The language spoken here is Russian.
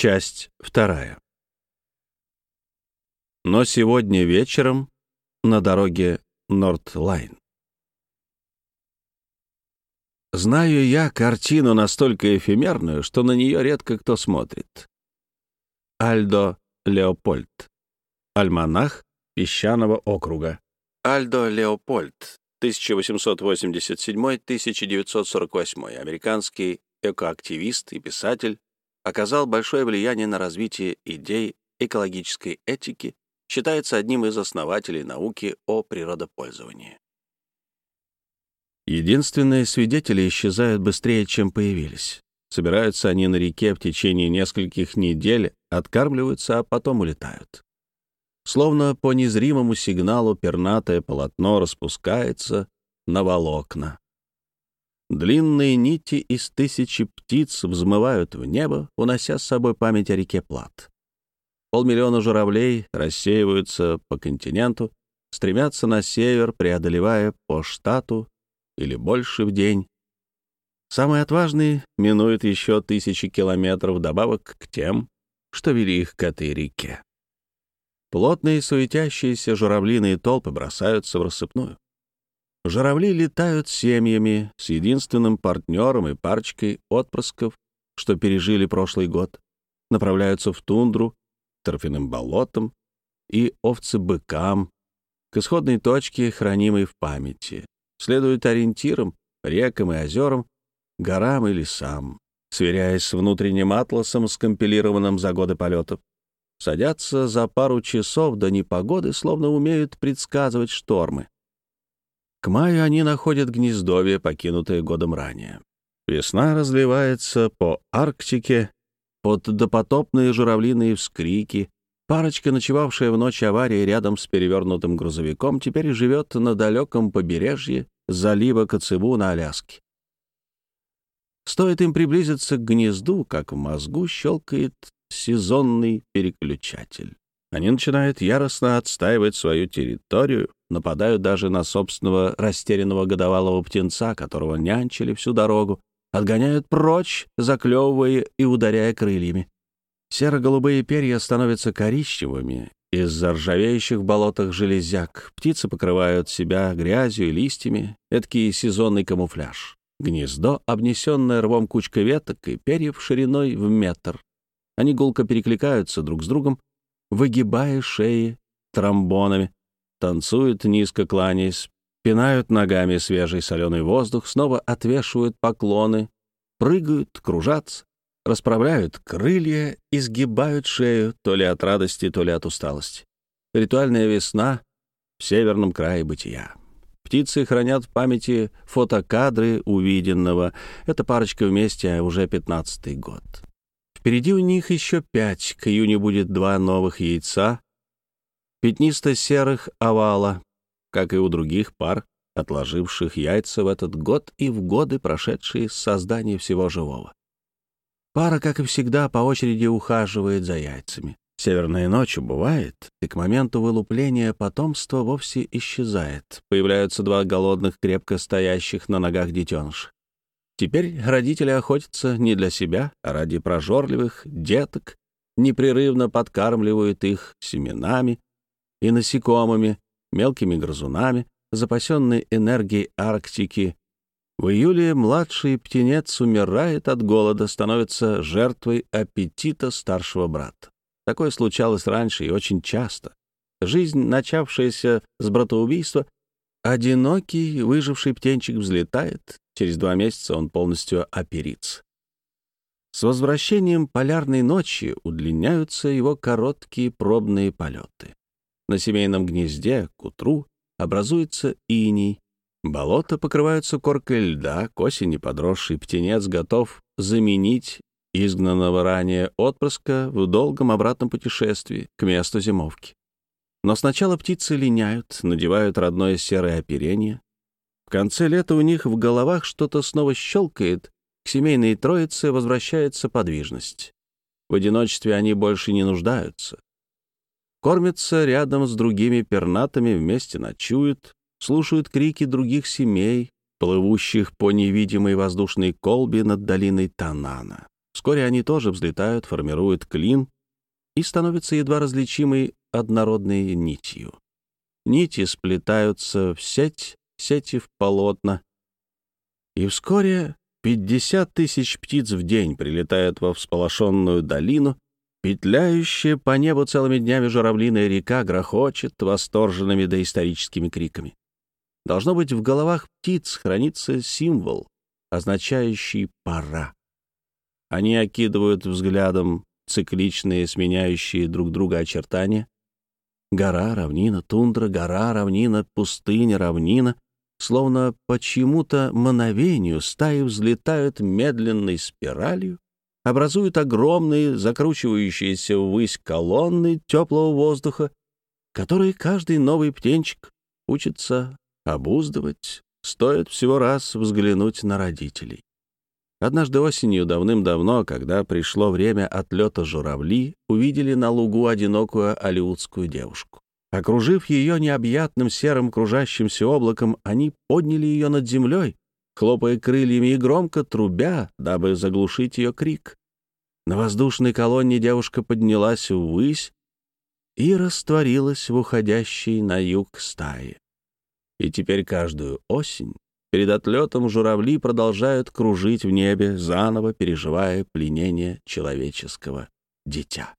Часть вторая. Но сегодня вечером на дороге Нордлайн. Знаю я картину настолько эфемерную, что на нее редко кто смотрит. Альдо Леопольд. Альманах песчаного округа. Альдо Леопольд, 1887-1948, американский экоактивист и писатель, оказал большое влияние на развитие идей экологической этики, считается одним из основателей науки о природопользовании. Единственные свидетели исчезают быстрее, чем появились. Собираются они на реке в течение нескольких недель, откармливаются, а потом улетают. Словно по незримому сигналу пернатое полотно распускается на волокна. Длинные нити из тысячи птиц взмывают в небо, унося с собой память о реке Плат. Полмиллиона журавлей рассеиваются по континенту, стремятся на север, преодолевая по штату или больше в день. Самые отважные минуют еще тысячи километров добавок к тем, что вели их к этой реке. Плотные суетящиеся журавлиные толпы бросаются в рассыпную. Журавли летают семьями с единственным партнером и парочкой отпрысков, что пережили прошлый год, направляются в тундру, торфяным болотам и овцы-быкам, к исходной точке, хранимой в памяти, следуют ориентирам, рекам и озерам, горам и лесам, сверяясь с внутренним атласом, скомпилированным за годы полетов. Садятся за пару часов до непогоды, словно умеют предсказывать штормы. К маю они находят гнездовье, покинутое годом ранее. Весна разливается по Арктике под допотопные журавлиные вскрики. Парочка, ночевавшая в ночь аварии рядом с перевернутым грузовиком, теперь живет на далеком побережье залива Коцебу на Аляске. Стоит им приблизиться к гнезду, как в мозгу щелкает сезонный переключатель. Они начинают яростно отстаивать свою территорию, нападают даже на собственного растерянного годовалого птенца, которого нянчили всю дорогу, отгоняют прочь, заклевывая и ударяя крыльями. Серо-голубые перья становятся коричневыми из-за ржавеющих в болотах железяк. Птицы покрывают себя грязью и листьями, эдакий сезонный камуфляж. Гнездо, обнесенное рвом кучкой веток и перьев шириной в метр. Они гулко перекликаются друг с другом, выгибая шеи тромбонами, танцуют, низко кланяясь, пинают ногами свежий соленый воздух, снова отвешивают поклоны, прыгают, кружатся, расправляют крылья и сгибают шею то ли от радости, то ли от усталости. Ритуальная весна в северном крае бытия. Птицы хранят в памяти фотокадры увиденного. Эта парочка вместе уже пятнадцатый год. Впереди у них еще пять, к июню будет два новых яйца, пятнисто-серых овала, как и у других пар, отложивших яйца в этот год и в годы, прошедшие с создания всего живого. Пара, как и всегда, по очереди ухаживает за яйцами. Северная ночь бывает, и к моменту вылупления потомства вовсе исчезает. Появляются два голодных, крепко стоящих на ногах детеныша. Теперь родители охотятся не для себя, а ради прожорливых деток, непрерывно подкармливают их семенами и насекомыми, мелкими грызунами, запасенной энергией Арктики. В июле младший птенец умирает от голода, становится жертвой аппетита старшего брата. Такое случалось раньше и очень часто. Жизнь, начавшаяся с братоубийства, одинокий выживший птенчик взлетает, Через два месяца он полностью оперится. С возвращением полярной ночи удлиняются его короткие пробные полеты. На семейном гнезде к утру образуется иней. Болота покрываются коркой льда, к осени подросший птенец готов заменить изгнанного ранее отпрыска в долгом обратном путешествии к месту зимовки. Но сначала птицы линяют, надевают родное серое оперение, в конце лета у них в головах что-то снова щелкает, к семейной троице возвращается подвижность. В одиночестве они больше не нуждаются. Кормятся рядом с другими пернатами, вместе ночуют, слушают крики других семей, плывущих по невидимой воздушной колбе над долиной Танана. Вскоре они тоже взлетают, формируют клин и становятся едва различимой однородной нитью. Нити сплетаются в сеть, сети в полотна. И вскоре 50 тысяч птиц в день прилетают во всполошенную долину, петляющая по небу целыми днями журавлиная река грохочет восторженными доисторическими криками. Должно быть, в головах птиц хранится символ, означающий «пора». Они окидывают взглядом цикличные, сменяющие друг друга очертания. Гора, равнина, тундра, гора, равнина, пустыня, равнина. Словно по чьему-то мановению стаи взлетают медленной спиралью, образуют огромные, закручивающиеся ввысь колонны теплого воздуха, которые каждый новый птенчик учится обуздывать, стоит всего раз взглянуть на родителей. Однажды осенью, давным-давно, когда пришло время отлета журавли, увидели на лугу одинокую алиутскую девушку. Окружив ее необъятным серым кружащимся облаком, они подняли ее над землей, хлопая крыльями и громко трубя, дабы заглушить ее крик. На воздушной колонне девушка поднялась ввысь и растворилась в уходящей на юг стае. И теперь каждую осень перед отлетом журавли продолжают кружить в небе, заново переживая пленение человеческого дитя.